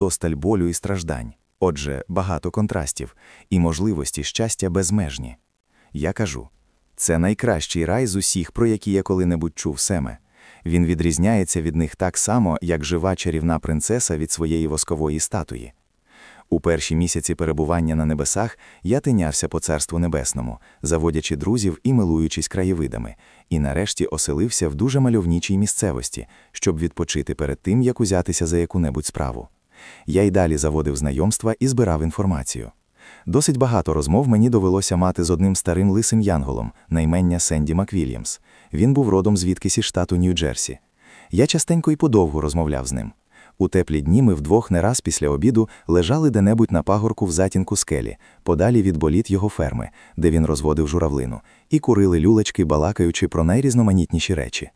досталь болю і страждань. Отже, багато контрастів, і можливості щастя безмежні. Я кажу це найкращий рай з усіх, про які я коли-небудь чув семе. Він відрізняється від них так само, як жива чарівна принцеса від своєї воскової статуї. У перші місяці перебування на небесах я тинявся по царству небесному, заводячи друзів і милуючись краєвидами, і нарешті оселився в дуже мальовничій місцевості, щоб відпочити перед тим, як узятися за яку-небудь справу. Я й далі заводив знайомства і збирав інформацію. Досить багато розмов мені довелося мати з одним старим лисим янголом, наймення Сенді Маквільямс. Він був родом звідкись із штату Нью-Джерсі. Я частенько і подовго розмовляв з ним. У теплі дні ми вдвох не раз після обіду лежали де-небудь на пагорку в затінку скелі, подалі від боліт його ферми, де він розводив журавлину, і курили люлечки, балакаючи про найрізноманітніші речі.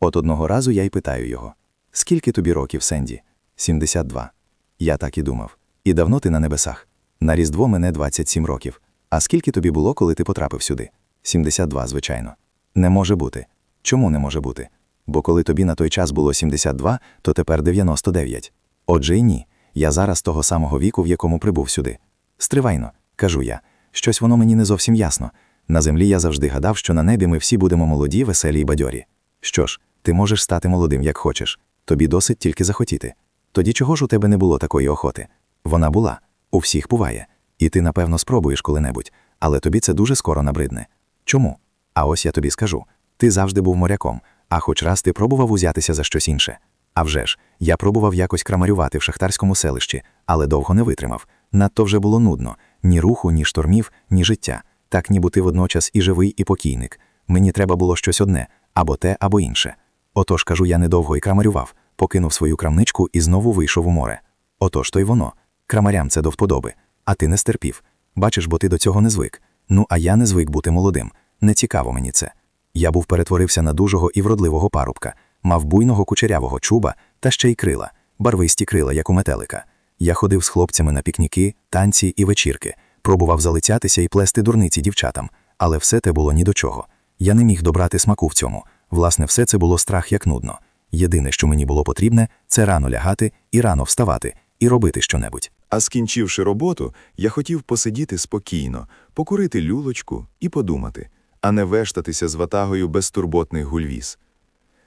От одного разу я й питаю його: Скільки тобі років, Сенді? 72. Я так і думав. І давно ти на небесах? На Різдво мене 27 років. А скільки тобі було, коли ти потрапив сюди? 72, звичайно. Не може бути. Чому не може бути? Бо коли тобі на той час було 72, то тепер 99. Отже, і ні. Я зараз того самого віку, в якому прибув сюди. Стривайно, кажу я. Щось воно мені не зовсім ясно. На землі я завжди гадав, що на небі ми всі будемо молоді, веселі й бадьорі. Що ж, ти можеш стати молодим, як хочеш. Тобі досить тільки захотіти. Тоді чого ж у тебе не було такої охоти? Вона була, у всіх буває. І ти, напевно, спробуєш коли-небудь, але тобі це дуже скоро набридне. Чому? А ось я тобі скажу: ти завжди був моряком, а хоч раз ти пробував узятися за щось інше. А вже ж, я пробував якось крамарювати в шахтарському селищі, але довго не витримав. Надто вже було нудно ні руху, ні штормів, ні життя. Так ніби ти водночас і живий, і покійник. Мені треба було щось одне або те, або інше. Отож, кажу, я недовго і крамарював, покинув свою крамничку і знову вийшов у море. Отож то й воно. Крамарям це до вподоби, а ти не стерпів. Бачиш, бо ти до цього не звик. Ну, а я не звик бути молодим. Не цікаво мені це. Я був перетворився на дужого і вродливого парубка, мав буйного кучерявого чуба та ще й крила, барвисті крила, як у метелика. Я ходив з хлопцями на пікніки, танці і вечірки, пробував залицятися і плести дурниці дівчатам, але все те було ні до чого. Я не міг добрати смаку в цьому. Власне, все це було страх як нудно. Єдине, що мені було потрібне, це рано лягати і рано вставати, і робити щонебудь. А скінчивши роботу, я хотів посидіти спокійно, покурити люлочку і подумати, а не вештатися з ватагою безтурботних гульвіз.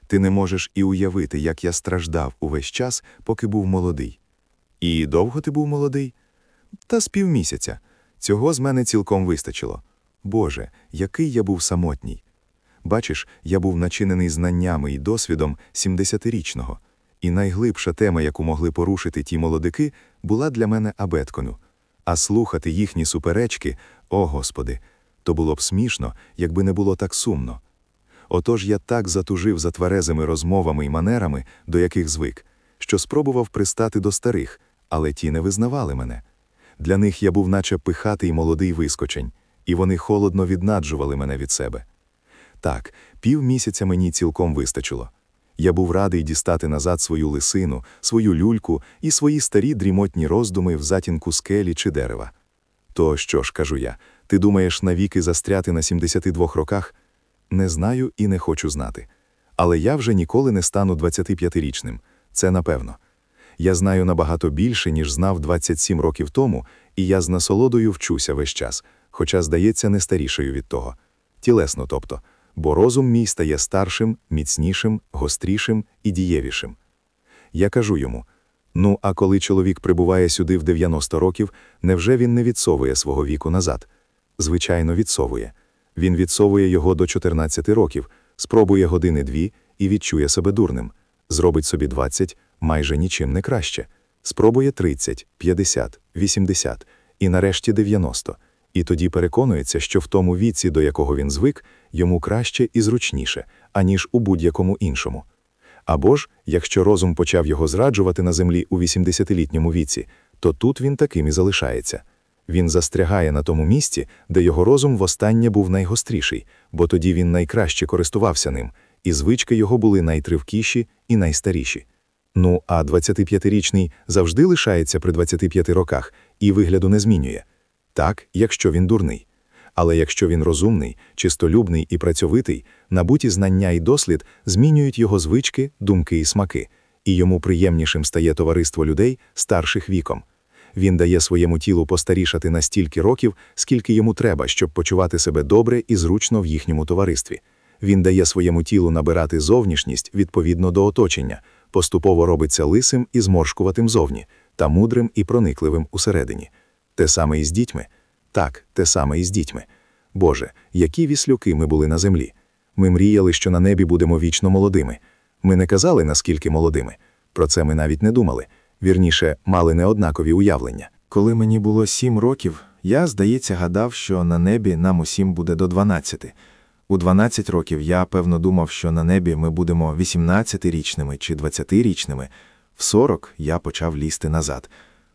Ти не можеш і уявити, як я страждав увесь час, поки був молодий. І довго ти був молодий? Та з півмісяця. Цього з мене цілком вистачило. Боже, який я був самотній. Бачиш, я був начинений знаннями і досвідом 70-річного, і найглибша тема, яку могли порушити ті молодики, була для мене абеткону. А слухати їхні суперечки, о Господи, то було б смішно, якби не було так сумно. Отож я так затужив за тверезими розмовами і манерами, до яких звик, що спробував пристати до старих, але ті не визнавали мене. Для них я був, наче пихатий молодий вискочень, і вони холодно віднаджували мене від себе. Так, півмісяця мені цілком вистачило. Я був радий дістати назад свою лисину, свою люльку і свої старі дрімотні роздуми в затінку скелі чи дерева. То що ж, кажу я, ти думаєш навіки застряти на 72 роках? Не знаю і не хочу знати. Але я вже ніколи не стану 25-річним, це напевно. Я знаю набагато більше, ніж знав 27 років тому, і я з насолодою вчуся весь час, хоча, здається, не старішою від того. Тілесно, тобто бо розум мій стає старшим, міцнішим, гострішим і дієвішим. Я кажу йому: ну, а коли чоловік прибуває сюди в 90 років, невже він не відсовує свого віку назад? Звичайно, відсовує. Він відсовує його до 14 років, спробує години дві і відчує себе дурним, зробить собі 20, майже нічим не краще, спробує 30, 50, 80 і нарешті 90 і тоді переконується, що в тому віці, до якого він звик, йому краще і зручніше, аніж у будь-якому іншому. Або ж, якщо розум почав його зраджувати на землі у 80-літньому віці, то тут він таким і залишається. Він застрягає на тому місці, де його розум востаннє був найгостріший, бо тоді він найкраще користувався ним, і звички його були найтривкіші і найстаріші. Ну, а 25-річний завжди лишається при 25 роках і вигляду не змінює. Так, якщо він дурний. Але якщо він розумний, чистолюбний і працьовитий, набуті знання і дослід змінюють його звички, думки і смаки, і йому приємнішим стає товариство людей старших віком. Він дає своєму тілу постарішати на стільки років, скільки йому треба, щоб почувати себе добре і зручно в їхньому товаристві. Він дає своєму тілу набирати зовнішність відповідно до оточення, поступово робиться лисим і зморшкуватим зовні, та мудрим і проникливим усередині. Те саме і з дітьми. Так, те саме і з дітьми. Боже, які віслюки ми були на землі. Ми мріяли, що на небі будемо вічно молодими. Ми не казали, наскільки молодими. Про це ми навіть не думали. Вірніше, мали неоднакові уявлення. Коли мені було сім років, я, здається, гадав, що на небі нам усім буде до 12. У 12 років я, певно, думав, що на небі ми будемо 18-річними чи 20-річними. В 40 я почав лізти назад.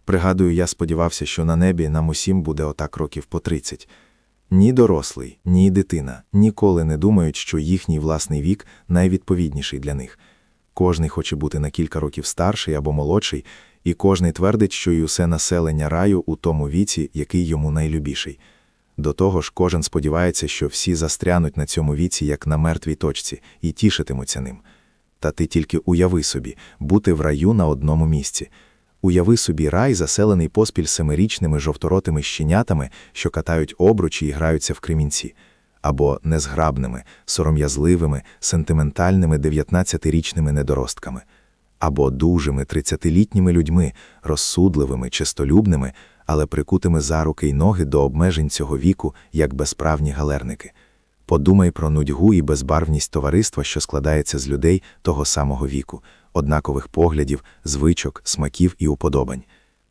Пригадую, я сподівався, що на небі нам усім буде отак років по 30. Ні дорослий, ні дитина ніколи не думають, що їхній власний вік найвідповідніший для них. Кожний хоче бути на кілька років старший або молодший, і кожний твердить, що й усе населення раю у тому віці, який йому найлюбіший. До того ж, кожен сподівається, що всі застрянуть на цьому віці, як на мертвій точці, і тішитимуться ним. Та ти тільки уяви собі бути в раю на одному місці. Уяви собі рай, заселений поспіль семирічними жовторотими щенятами, що катають обручі і граються в кремінці, або незграбними, сором'язливими, сентиментальними 19-річними недоростками, або дужими 30-літніми людьми, розсудливими, чистолюбними, але прикутими за руки й ноги до обмежень цього віку, як безправні галерники. Подумай про нудьгу і безбарвність товариства, що складається з людей того самого віку, однакових поглядів, звичок, смаків і уподобань.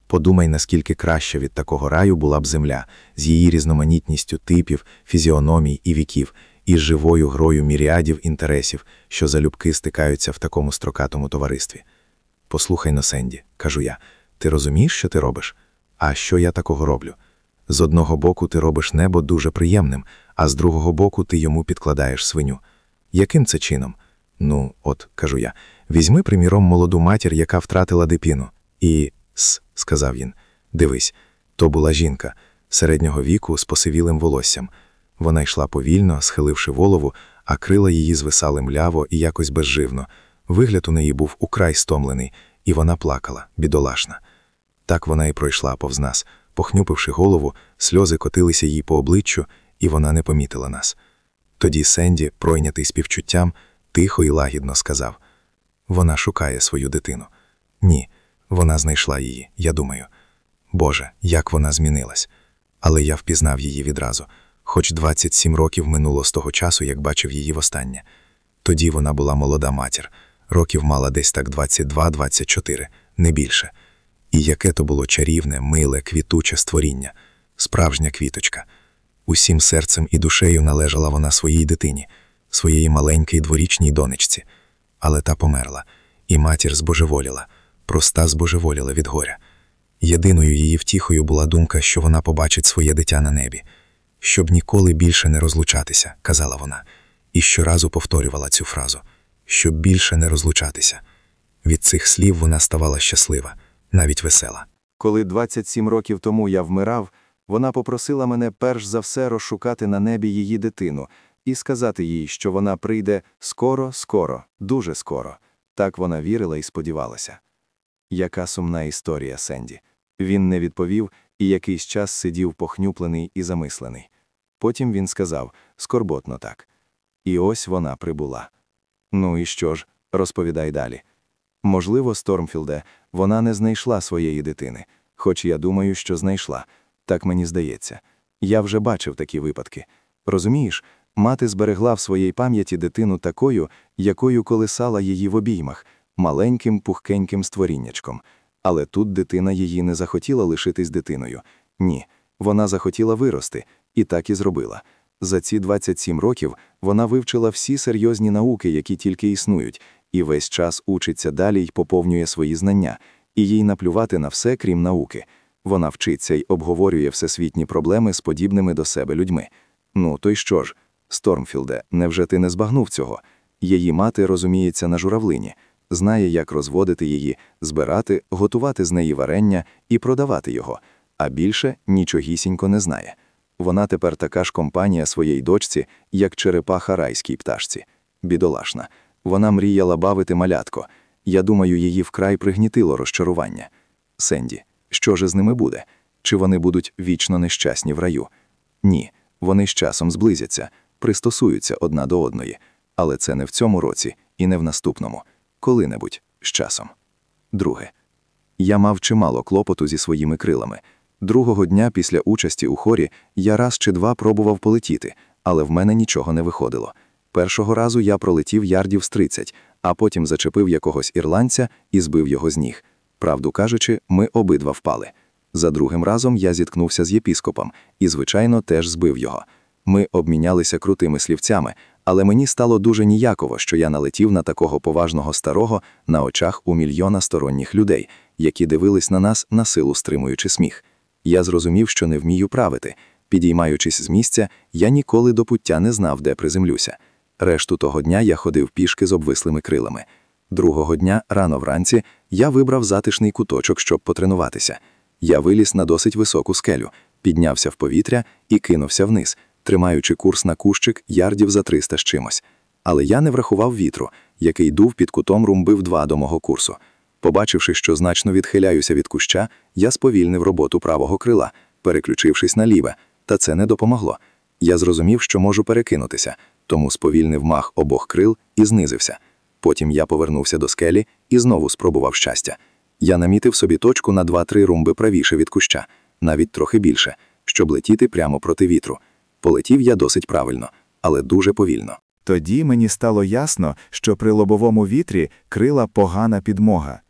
Подумай, наскільки краще від такого раю була б земля, з її різноманітністю типів, фізіономій і віків, і живою грою міріадів інтересів, що залюбки стикаються в такому строкатому товаристві. Послухай но, Сенді, кажу я, ти розумієш, що ти робиш? А що я такого роблю? З одного боку ти робиш небо дуже приємним, а з другого боку ти йому підкладаєш свиню. Яким це чином? Ну, от, кажу я, візьми, приміром, молоду матір, яка втратила дитину. І с, сказав він, дивись, то була жінка середнього віку з посивілим волоссям. Вона йшла повільно, схиливши голову, а крила її звисали мляво і якось безживно. Вигляд у неї був украй стомлений, і вона плакала, бідолашна. Так вона і пройшла повз нас, похнюпивши голову, сльози котилися їй по обличчю, і вона не помітила нас. Тоді Сенді, пройнятий співчуттям, тихо і лагідно сказав: Вона шукає свою дитину. Ні, вона знайшла її, я думаю. Боже, як вона змінилась. Але я впізнав її відразу, хоч 27 років минуло з того часу, як бачив її востаннє. Тоді вона була молода матір, років мала десь так 22-24, не більше. І яке то було чарівне, миле, квітуче створіння, справжня квіточка. Усім серцем і душею належала вона своїй дитині, своєї маленькій дворічній донечці. Але та померла, і матір збожеволіла, проста збожеволіла від горя. Єдиною її втіхою була думка, що вона побачить своє дитя на небі, щоб ніколи більше не розлучатися, казала вона, і щоразу повторювала цю фразу щоб більше не розлучатися. Від цих слів вона ставала щаслива, навіть весела. Коли 27 років тому я вмирав, вона попросила мене перш за все розшукати на небі її дитину і сказати їй, що вона прийде скоро, скоро, дуже скоро. Так вона вірила і сподівалася. Яка сумна історія Сенді. Він не відповів і якийсь час сидів похнюплений і замислений. Потім він сказав скорботно так. І ось вона прибула. Ну і що ж, розповідай далі. Можливо, Стормфілде, вона не знайшла своєї дитини, хоч я думаю, що знайшла. Так мені здається. Я вже бачив такі випадки. Розумієш, мати зберегла в своїй пам'яті дитину такою, якою колисала її в обіймах, маленьким пухкеньким створіннячком. Але тут дитина її не захотіла лишитись дитиною. Ні, вона захотіла вирости, і так і зробила. За ці 27 років вона вивчила всі серйозні науки, які тільки існують, і весь час учиться далі й поповнює свої знання, і їй наплювати на все, крім науки. Вона вчиться й обговорює всесвітні проблеми з подібними до себе людьми. Ну, то й що ж, Стормфілде, невже ти не збагнув цього? Її мати розуміється на журавлині, знає, як розводити її, збирати, готувати з неї варення і продавати його, а більше нічогісінько не знає. Вона тепер така ж компанія своїй дочці, як черепаха райській пташці. Бідолашна. Вона мріяла бавити малятко. Я думаю, її вкрай пригнітило розчарування. Сенді, що ж з ними буде? Чи вони будуть вічно нещасні в раю? Ні, вони з часом зблизяться, пристосуються одна до одної, але це не в цьому році і не в наступному, коли-небудь з часом. Друге. Я мав чимало клопоту зі своїми крилами. Другого дня після участі у хорі я раз чи два пробував полетіти, але в мене нічого не виходило. Першого разу я пролетів ярдів з 30, а потім зачепив якогось ірландця і збив його з ніг. Правду кажучи, ми обидва впали. За другим разом я зіткнувся з єпіскопом і, звичайно, теж збив його. Ми обмінялися крутими слівцями, але мені стало дуже ніяково, що я налетів на такого поважного старого на очах у мільйона сторонніх людей, які дивились на нас на силу стримуючи сміх. Я зрозумів, що не вмію правити. Підіймаючись з місця, я ніколи до пуття не знав, де приземлюся. Решту того дня я ходив пішки з обвислими крилами. Другого дня, рано вранці, я вибрав затишний куточок, щоб потренуватися. Я виліз на досить високу скелю, піднявся в повітря і кинувся вниз, тримаючи курс на кущик ярдів за 300 з чимось. Але я не врахував вітру, який дув під кутом румбив два до мого курсу. Побачивши, що значно відхиляюся від куща, я сповільнив роботу правого крила, переключившись на ліве, та це не допомогло. Я зрозумів, що можу перекинутися, тому сповільнив мах обох крил і знизився. Потім я повернувся до скелі і знову спробував щастя. Я намітив собі точку на 2-3 румби правіше від куща, навіть трохи більше, щоб летіти прямо проти вітру. Полетів я досить правильно, але дуже повільно. Тоді мені стало ясно, що при лобовому вітрі крила погана підмога.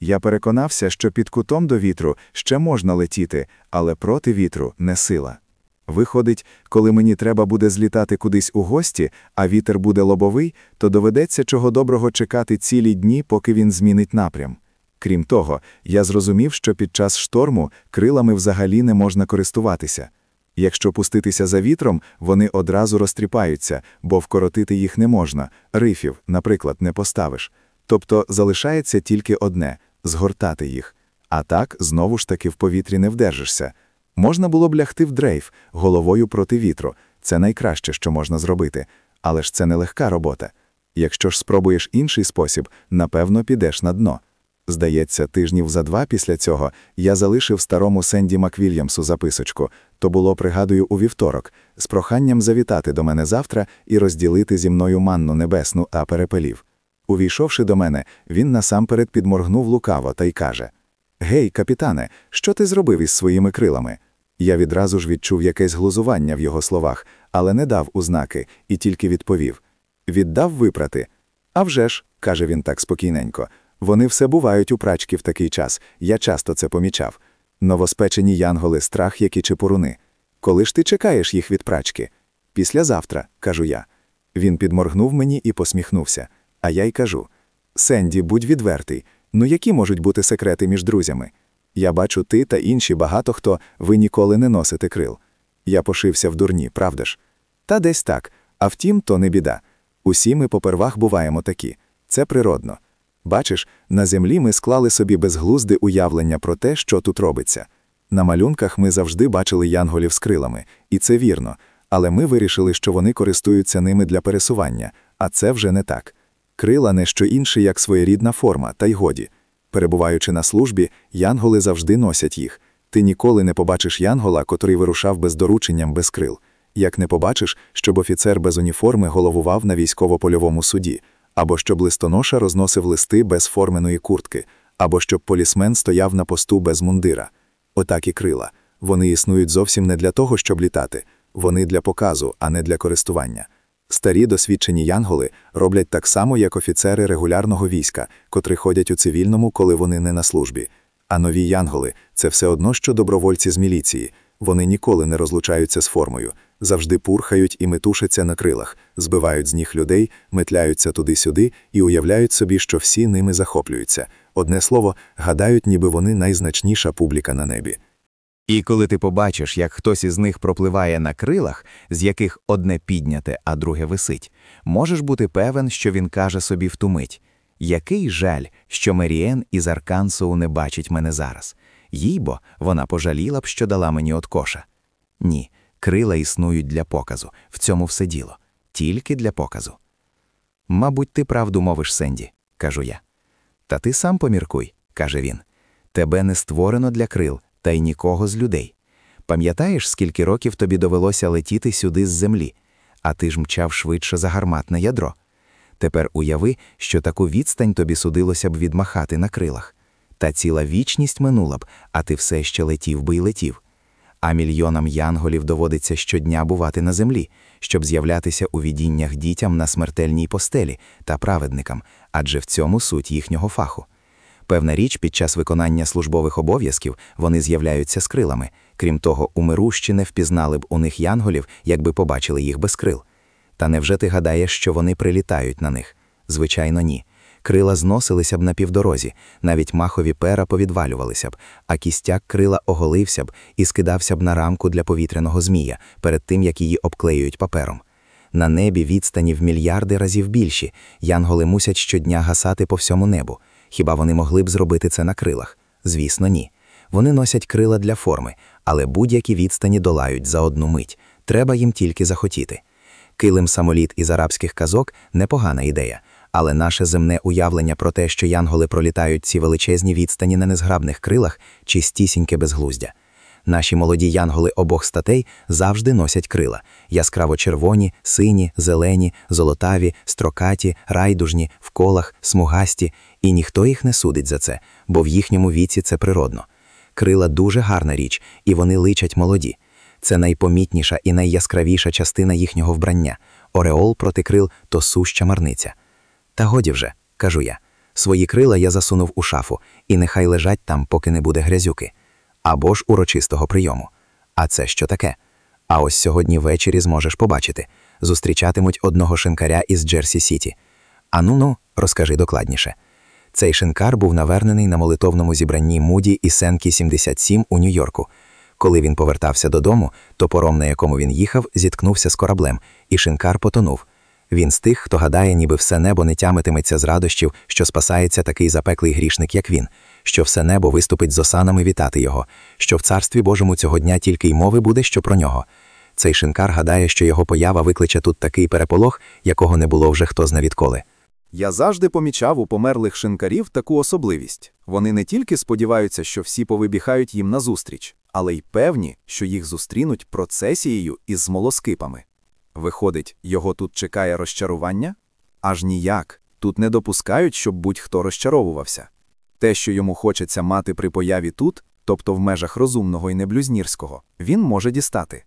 Я переконався, що під кутом до вітру ще можна летіти, але проти вітру не сила. Виходить, коли мені треба буде злітати кудись у гості, а вітер буде лобовий, то доведеться чого доброго чекати цілі дні, поки він змінить напрям. Крім того, я зрозумів, що під час шторму крилами взагалі не можна користуватися. Якщо пуститися за вітром, вони одразу розтріпаються, бо вкоротити їх не можна, рифів, наприклад, не поставиш. Тобто залишається тільки одне згортати їх. А так знову ж таки в повітрі не вдержишся. Можна було б лягти в дрейф головою проти вітру. Це найкраще, що можна зробити, але ж це не легка робота. Якщо ж спробуєш інший спосіб, напевно, підеш на дно. Здається, тижнів за два після цього я залишив старому Сенді Маквільямсу записочку, то було, пригадую, у вівторок, з проханням завітати до мене завтра і розділити зі мною манну небесну, а перепелів. Увійшовши до мене, він насамперед підморгнув лукаво та й каже: Гей, капітане, що ти зробив із своїми крилами? Я відразу ж відчув якесь глузування в його словах, але не дав узнаки і тільки відповів: Віддав випрати. «А вже ж», – каже він так спокійненько, вони все бувають у прачки в такий час, я часто це помічав. Новоспечені янголи, страх, які чепуруни. Коли ж ти чекаєш їх від прачки? Післязавтра, кажу я. Він підморгнув мені і посміхнувся. А я й кажу: Сенді, будь відвертий. Ну які можуть бути секрети між друзями? Я бачу, ти та інші багато хто ви ніколи не носите крил. Я пошився в дурні, правда ж? Та десь так. А втім, то не біда. Усі ми попервах буваємо такі. Це природно. Бачиш, на землі ми склали собі безглузде уявлення про те, що тут робиться. На малюнках ми завжди бачили янголів з крилами, і це вірно, але ми вирішили, що вони користуються ними для пересування, а це вже не так. Крила не що інше, як своєрідна форма, та й годі. Перебуваючи на службі, янголи завжди носять їх. Ти ніколи не побачиш янгола, котрий вирушав без дорученням без крил. Як не побачиш, щоб офіцер без уніформи головував на військово-польовому суді, або щоб листоноша розносив листи без форменої куртки, або щоб полісмен стояв на посту без мундира. Отак і крила. Вони існують зовсім не для того, щоб літати, вони для показу, а не для користування. Старі досвідчені янголи роблять так само, як офіцери регулярного війська, котрі ходять у цивільному, коли вони не на службі. А нові янголи це все одно, що добровольці з міліції. Вони ніколи не розлучаються з формою, завжди пурхають і метушаться на крилах, збивають з ніг людей, метляються туди-сюди і уявляють собі, що всі ними захоплюються. Одне слово, гадають, ніби вони найзначніша публіка на небі. І коли ти побачиш, як хтось із них пропливає на крилах, з яких одне підняте, а друге висить, можеш бути певен, що він каже собі в ту мить який жаль, що Меріен із Аркансоу не бачить мене зараз. Їй бо вона пожаліла б, що дала мені от коша. Ні, крила існують для показу, в цьому все діло, тільки для показу. Мабуть, ти правду мовиш, Сенді, кажу я. Та ти сам поміркуй, каже він. Тебе не створено для крил, та й нікого з людей. Пам'ятаєш, скільки років тобі довелося летіти сюди з землі, а ти ж мчав швидше за гарматне ядро. Тепер уяви, що таку відстань тобі судилося б відмахати на крилах. Та ціла вічність минула б, а ти все ще летів би й летів. А мільйонам янголів доводиться щодня бувати на землі, щоб з'являтися у відіннях дітям на смертельній постелі та праведникам, адже в цьому суть їхнього фаху. Певна річ, під час виконання службових обов'язків вони з'являються з крилами. Крім того, умирущі не впізнали б у них янголів, якби побачили їх без крил. Та невже ти гадаєш, що вони прилітають на них? Звичайно, ні. Крила зносилися б на півдорозі, навіть махові пера повідвалювалися б, а кістяк крила оголився б і скидався б на рамку для повітряного змія перед тим, як її обклеюють папером. На небі відстані в мільярди разів більші, янголи мусять щодня гасати по всьому небу. Хіба вони могли б зробити це на крилах? Звісно, ні. Вони носять крила для форми, але будь-які відстані долають за одну мить. Треба їм тільки захотіти. Килим самоліт із арабських казок непогана ідея, але наше земне уявлення про те, що янголи пролітають ці величезні відстані на незграбних крилах, чистісіньке безглуздя. Наші молоді янголи обох статей завжди носять крила яскраво червоні, сині, зелені, золотаві, строкаті, райдужні, в колах, смугасті, і ніхто їх не судить за це, бо в їхньому віці це природно. Крила дуже гарна річ, і вони личать молоді. Це найпомітніша і найяскравіша частина їхнього вбрання. Ореол проти крил то суща марниця. Та годі вже, кажу я. Свої крила я засунув у шафу, і нехай лежать там, поки не буде грязюки. Або ж урочистого прийому. А це що таке? А ось сьогодні ввечері зможеш побачити. Зустрічатимуть одного шинкаря із Джерсі Сіті. Ану ну, розкажи докладніше. Цей шинкар був навернений на молитовному зібранні Муді і Сенкі 77 у Нью-Йорку. Коли він повертався додому, то пором, на якому він їхав, зіткнувся з кораблем, і шинкар потонув. Він з тих, хто гадає, ніби все небо не тямитиметься з радощів, що спасається такий запеклий грішник, як він, що все небо виступить з осанами вітати його, що в царстві Божому цього дня тільки й мови буде, що про нього. Цей шинкар гадає, що його поява викличе тут такий переполох, якого не було вже хто зна відколи. Я завжди помічав у померлих шинкарів таку особливість. Вони не тільки сподіваються, що всі повибігають їм назустріч, але й певні, що їх зустрінуть процесією із смолоскипами. Виходить, його тут чекає розчарування? Аж ніяк. Тут не допускають, щоб будь-хто розчаровувався. Те, що йому хочеться мати при появі тут, тобто в межах розумного і неблюзнірського, він може дістати.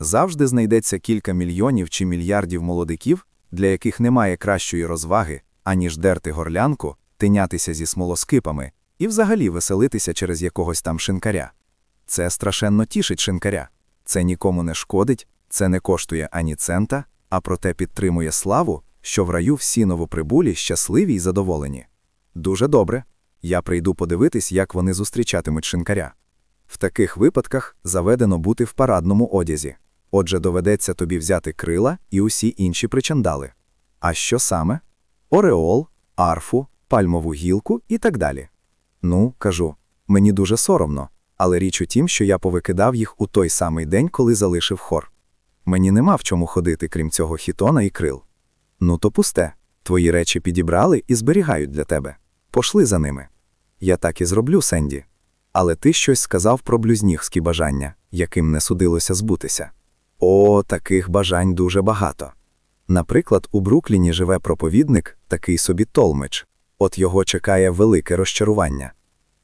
Завжди знайдеться кілька мільйонів чи мільярдів молодиків, для яких немає кращої розваги, аніж дерти горлянку, тинятися зі смолоскипами і взагалі веселитися через якогось там шинкаря. Це страшенно тішить шинкаря. Це нікому не шкодить, це не коштує ані цента, а проте підтримує славу, що в раю всі новоприбулі щасливі й задоволені. Дуже добре. Я прийду подивитись, як вони зустрічатимуть шинкаря. В таких випадках заведено бути в парадному одязі. Отже, доведеться тобі взяти крила і усі інші причандали. А що саме? Ореол, арфу, пальмову гілку і так далі. Ну, кажу, мені дуже соромно, але річ у тім, що я повикидав їх у той самий день, коли залишив хор. Мені нема в чому ходити, крім цього хітона і крил. Ну, то пусте. Твої речі підібрали і зберігають для тебе. Пошли за ними. Я так і зроблю, Сенді. Але ти щось сказав про блюзнігські бажання, яким не судилося збутися. О, таких бажань дуже багато. Наприклад, у Брукліні живе проповідник, такий собі Толмич. От його чекає велике розчарування.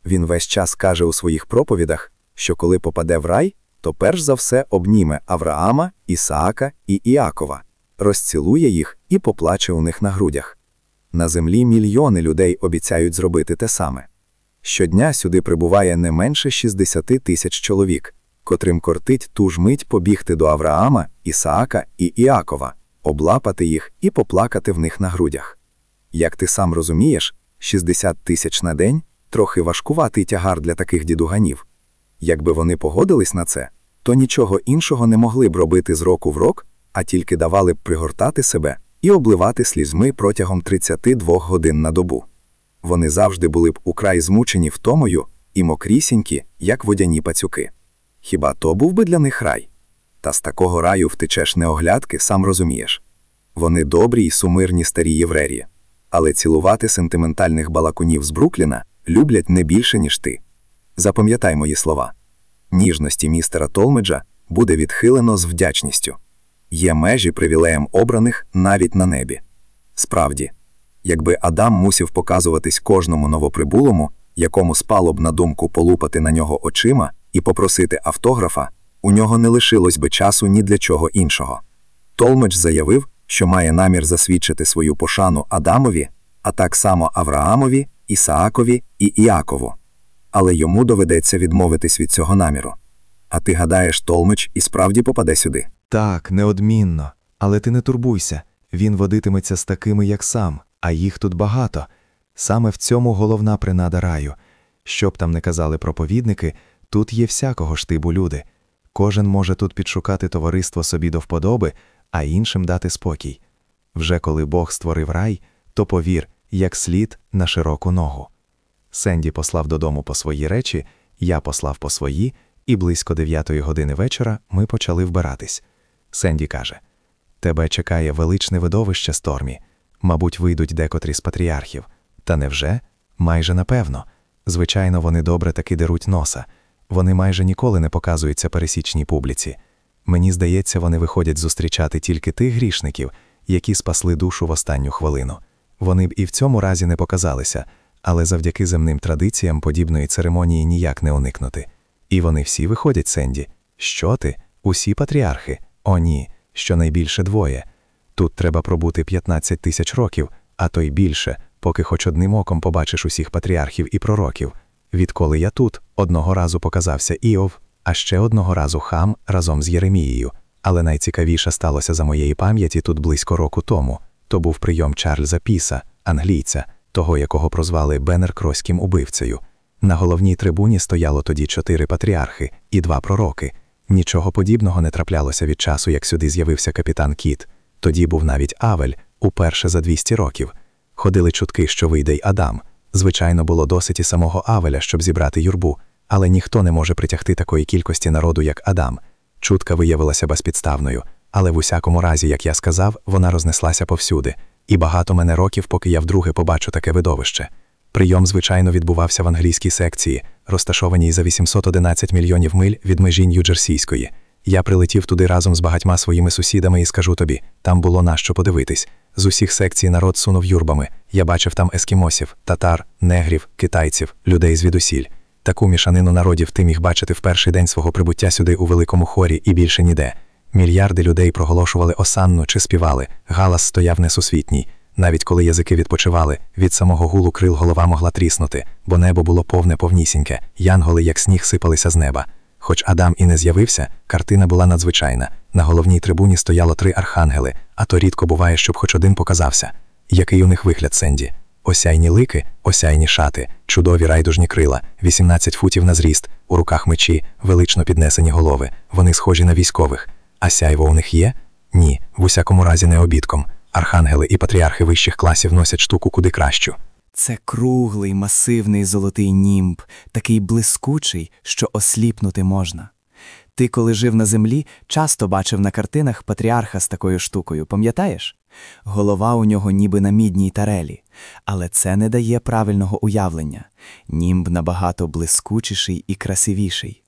Він весь час каже у своїх проповідах, що коли попаде в рай, то перш за все обніме Авраама, Ісаака і Іакова, розцілує їх і поплаче у них на грудях. На землі мільйони людей обіцяють зробити те саме. Щодня сюди прибуває не менше 60 тисяч чоловік, котрим кортить ту ж мить побігти до Авраама, Ісаака і Іакова, облапати їх і поплакати в них на грудях. Як ти сам розумієш, 60 тисяч на день трохи важкуватий тягар для таких дідуганів. Якби вони погодились на це, то нічого іншого не могли б робити з року в рок, а тільки давали б пригортати себе і обливати слізьми протягом 32 годин на добу. Вони завжди були б украй змучені втомою і мокрісінькі, як водяні пацюки. Хіба то був би для них рай? Та з такого раю втечеш неоглядки, сам розумієш. Вони добрі й сумирні старі євреї. але цілувати сентиментальних балакунів з Брукліна люблять не більше, ніж ти. Запам'ятай мої слова. Ніжності містера Толмеджа буде відхилено з вдячністю. Є межі привілеям обраних навіть на небі. Справді, якби Адам мусів показуватись кожному новоприбулому, якому спало б на думку полупати на нього очима і попросити автографа, у нього не лишилось би часу ні для чого іншого. Толмедж заявив, що має намір засвідчити свою пошану Адамові, а так само Авраамові, Ісаакові і Іакову. Але йому доведеться відмовитись від цього наміру. А ти гадаєш, Толмедж і справді попаде сюди? Так, неодмінно. Але ти не турбуйся. Він водитиметься з такими, як сам, а їх тут багато. Саме в цьому головна принада раю. Щоб там не казали проповідники, тут є всякого штибу люди. Кожен може тут підшукати товариство собі до вподоби, а іншим дати спокій. Вже коли Бог створив рай, то повір, як слід на широку ногу. Сенді послав додому по свої речі, я послав по свої, і близько дев'ятої години вечора ми почали вбиратись. Сенді каже: Тебе чекає величне видовище Стормі. Мабуть, вийдуть декотрі з патріархів. Та невже? Майже напевно. Звичайно, вони добре таки деруть носа. Вони майже ніколи не показуються пересічній публіці. Мені здається, вони виходять зустрічати тільки тих грішників, які спасли душу в останню хвилину. Вони б і в цьому разі не показалися, але завдяки земним традиціям подібної церемонії ніяк не уникнути. І вони всі виходять, Сенді. Що ти? Усі патріархи? О, ні, щонайбільше двоє. Тут треба пробути 15 тисяч років, а то й більше, поки хоч одним оком побачиш усіх патріархів і пророків. Відколи я тут, одного разу показався Іов, а ще одного разу хам разом з Єремією. Але найцікавіше сталося за моєї пам'яті тут близько року тому. То був прийом Чарльза Піса, англійця, того, якого прозвали Беннер-Кроським убивцею. На головній трибуні стояло тоді чотири патріархи і два пророки. Нічого подібного не траплялося від часу, як сюди з'явився капітан Кіт. Тоді був навіть Авель, уперше за 200 років. Ходили чутки, що вийде й Адам. Звичайно, було досить і самого Авеля, щоб зібрати юрбу, але ніхто не може притягти такої кількості народу, як Адам. Чутка виявилася безпідставною, але в усякому разі, як я сказав, вона рознеслася повсюди, і багато мене років, поки я вдруге побачу таке видовище. Прийом, звичайно, відбувався в англійській секції, розташованій за 811 мільйонів миль від межі Нью-Джерсійської. Я прилетів туди разом з багатьма своїми сусідами і скажу тобі, там було на що подивитись. З усіх секцій народ сунув юрбами. Я бачив там ескімосів, татар, негрів, китайців, людей звідусіль. Таку мішанину народів ти міг бачити в перший день свого прибуття сюди у великому хорі і більше ніде. Мільярди людей проголошували осанну чи співали, галас стояв несусвітній. Навіть коли язики відпочивали, від самого гулу крил голова могла тріснути, бо небо було повне повнісіньке, янголи, як сніг, сипалися з неба. Хоч Адам і не з'явився, картина була надзвичайна. На головній трибуні стояло три архангели, а то рідко буває, щоб хоч один показався. Який у них вигляд Сенді? Осяйні лики, осяйні шати, чудові райдужні крила, 18 футів на зріст, у руках мечі, велично піднесені голови. Вони схожі на військових. А сяйво у них є? Ні, в усякому разі не обідком. Архангели і патріархи вищих класів носять штуку куди кращу. Це круглий, масивний золотий німб, такий блискучий, що осліпнути можна. Ти, коли жив на землі, часто бачив на картинах патріарха з такою штукою, пам'ятаєш? Голова у нього ніби на мідній тарелі, але це не дає правильного уявлення. Німб набагато блискучіший і красивіший.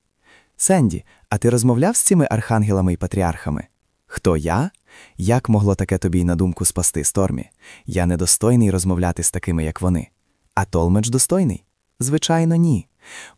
Сенді, а ти розмовляв з цими архангелами і патріархами? Хто я? Як могло таке тобі на думку спасти Стормі? Я недостойний розмовляти з такими, як вони. А Толмедж достойний? Звичайно, ні.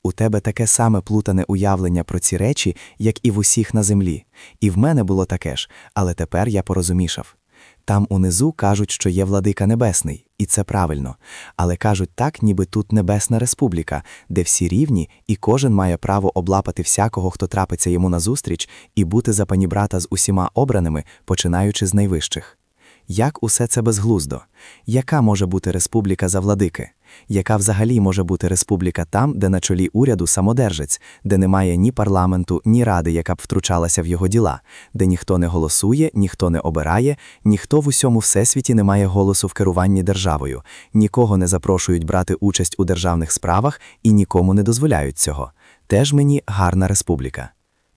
У тебе таке саме плутане уявлення про ці речі, як і в усіх на землі. І в мене було таке ж, але тепер я порозумішав. Там унизу кажуть, що є владика небесний, і це правильно. Але кажуть так, ніби тут Небесна Республіка, де всі рівні, і кожен має право облапати всякого, хто трапиться йому назустріч, і бути за панібрата з усіма обраними, починаючи з найвищих. Як усе це безглуздо? Яка може бути республіка за владики? Яка взагалі може бути республіка там, де на чолі уряду самодержець, де немає ні парламенту, ні ради, яка б втручалася в його діла, де ніхто не голосує, ніхто не обирає, ніхто в усьому всесвіті не має голосу в керуванні державою, нікого не запрошують брати участь у державних справах і нікому не дозволяють цього. Теж мені гарна республіка.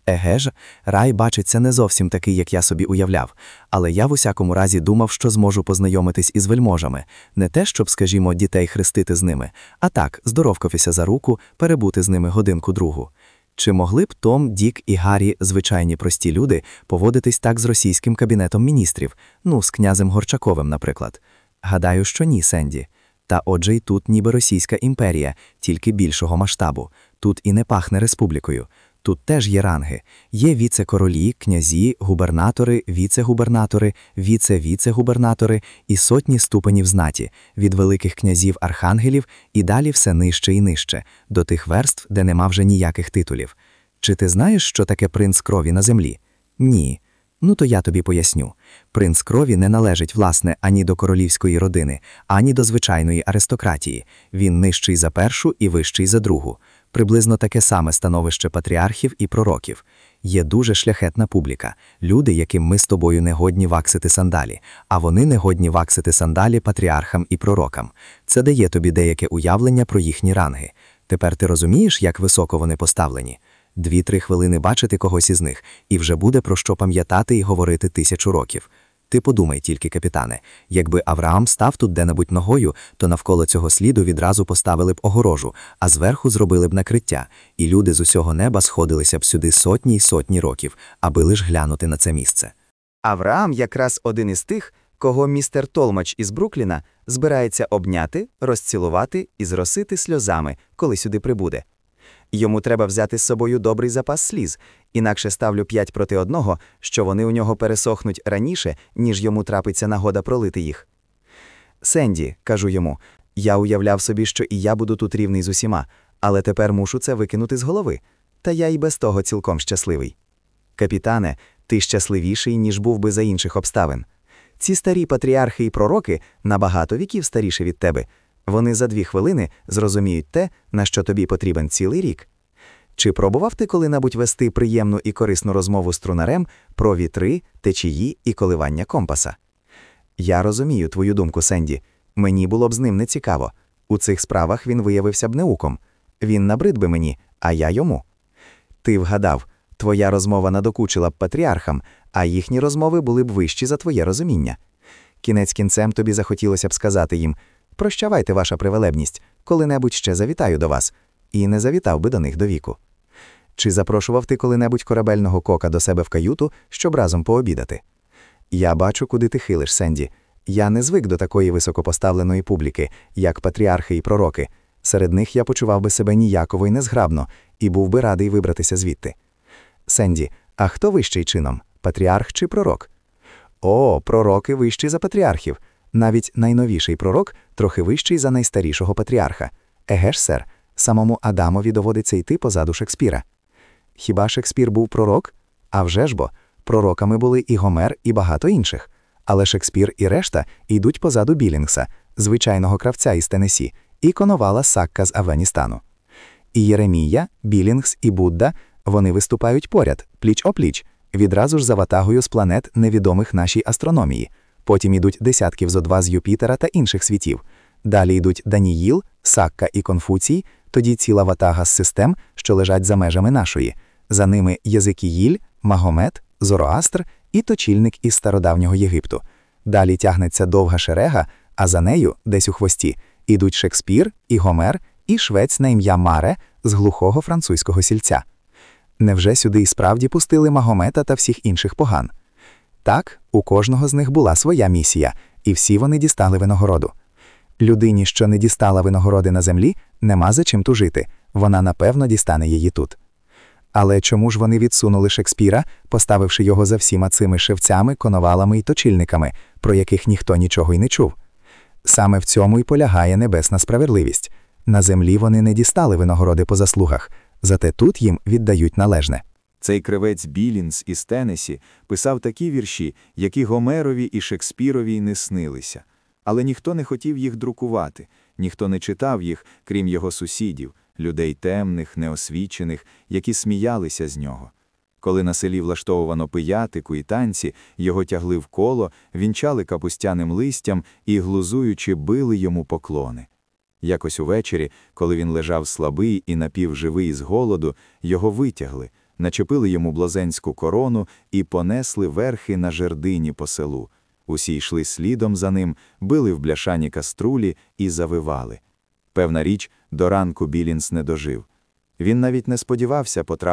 Еге ж, рай бачиться не зовсім такий, як я собі уявляв, але я в усякому разі думав, що зможу познайомитись із вельможами, не те, щоб, скажімо, дітей хрестити з ними, а так, здоровкатися за руку, перебути з ними годинку другу. Чи могли б Том, Дік і Гаррі, звичайні прості люди, поводитись так з російським кабінетом міністрів, ну, з князем Горчаковим, наприклад? Гадаю, що ні, Сенді. Та отже й тут ніби Російська імперія, тільки більшого масштабу. Тут і не пахне республікою. Тут теж є ранги. Є віце-королі, князі, губернатори, віце-губернатори, віце-віце-губернатори і сотні ступенів знаті, від великих князів архангелів і далі все нижче і нижче, до тих верств, де нема вже ніяких титулів. Чи ти знаєш, що таке принц крові на землі? Ні. Ну то я тобі поясню. Принц крові не належить, власне, ані до королівської родини, ані до звичайної аристократії. Він нижчий за першу і вищий за другу. Приблизно таке саме становище патріархів і пророків. Є дуже шляхетна публіка, люди, яким ми з тобою не годні ваксити сандалі, а вони не годні ваксити сандалі патріархам і пророкам. Це дає тобі деяке уявлення про їхні ранги. Тепер ти розумієш, як високо вони поставлені? Дві-три хвилини бачити когось із них, і вже буде про що пам'ятати і говорити тисячу років. Ти подумай тільки, капітане, якби Авраам став тут де-небудь ногою, то навколо цього сліду відразу поставили б огорожу, а зверху зробили б накриття, і люди з усього неба сходилися б сюди сотні й сотні років, аби лиш глянути на це місце. Авраам якраз один із тих, кого містер Толмач із Брукліна збирається обняти, розцілувати і зросити сльозами, коли сюди прибуде. Йому треба взяти з собою добрий запас сліз, інакше ставлю п'ять проти одного, що вони у нього пересохнуть раніше, ніж йому трапиться нагода пролити їх. Сенді, кажу йому, я уявляв собі, що і я буду тут рівний з усіма, але тепер мушу це викинути з голови. Та я і без того цілком щасливий. Капітане, ти щасливіший, ніж був би за інших обставин. Ці старі патріархи і пророки набагато віків старіші від тебе. Вони за дві хвилини зрозуміють те, на що тобі потрібен цілий рік. Чи пробував ти коли-небудь вести приємну і корисну розмову з трунарем про вітри, течії і коливання компаса? Я розумію твою думку, Сенді. Мені було б з ним нецікаво. У цих справах він виявився б неуком. Він набрид би мені, а я йому. Ти вгадав, твоя розмова надокучила б патріархам, а їхні розмови були б вищі за твоє розуміння. Кінець кінцем тобі захотілося б сказати їм прощавайте, ваша привелебність, коли-небудь ще завітаю до вас, і не завітав би до них до віку. Чи запрошував ти коли-небудь корабельного кока до себе в каюту, щоб разом пообідати? Я бачу, куди ти хилиш, Сенді. Я не звик до такої високопоставленої публіки, як патріархи і пророки. Серед них я почував би себе ніяково і незграбно, і був би радий вибратися звідти. Сенді, а хто вищий чином патріарх чи пророк? О, пророки вищі за патріархів. Навіть найновіший пророк трохи вищий за найстарішого патріарха. Еге сер, самому Адамові доводиться йти позаду Шекспіра. Хіба Шекспір був пророк? А вже ж бо, пророками були і Гомер, і багато інших. Але Шекспір і решта йдуть позаду Білінгса, звичайного кравця із Тенесі, і коновала Сакка з Афганістану. І Єремія, Білінгс і Будда вони виступають поряд, пліч опліч, відразу ж за ватагою з планет невідомих нашій астрономії. Потім ідуть десятків зо два з Юпітера та інших світів. Далі йдуть Даніїл, Сакка і Конфуцій, тоді ціла ватага з систем, що лежать за межами нашої. За ними Єзикіїль, Магомед, Зороастр і точільник із стародавнього Єгипту. Далі тягнеться довга шерега, а за нею, десь у хвості, ідуть Шекспір і Гомер, і швець на ім'я Маре з глухого французького сільця. Невже сюди і справді пустили Магомета та всіх інших поган? Так, у кожного з них була своя місія, і всі вони дістали винагороду. Людині, що не дістала винагороди на землі, нема за чим тужити, вона напевно дістане її тут. Але чому ж вони відсунули Шекспіра, поставивши його за всіма цими шевцями, коновалами і точильниками, про яких ніхто нічого й не чув? Саме в цьому й полягає небесна справедливість. На землі вони не дістали винагороди по заслугах, зате тут їм віддають належне. Цей кривець Білінс із Тенесі писав такі вірші, які Гомерові і Шекспірові не снилися. Але ніхто не хотів їх друкувати, ніхто не читав їх, крім його сусідів, людей темних, неосвічених, які сміялися з нього. Коли на селі влаштовувано пиятику і танці, його тягли в коло, вінчали капустяним листям і, глузуючи, били йому поклони. Якось увечері, коли він лежав слабий і напівживий з голоду, його витягли, начепили йому блазенську корону і понесли верхи на жердині по селу. Усі йшли слідом за ним, били в бляшані каструлі і завивали. Певна річ, до ранку Білінс не дожив. Він навіть не сподівався потрапити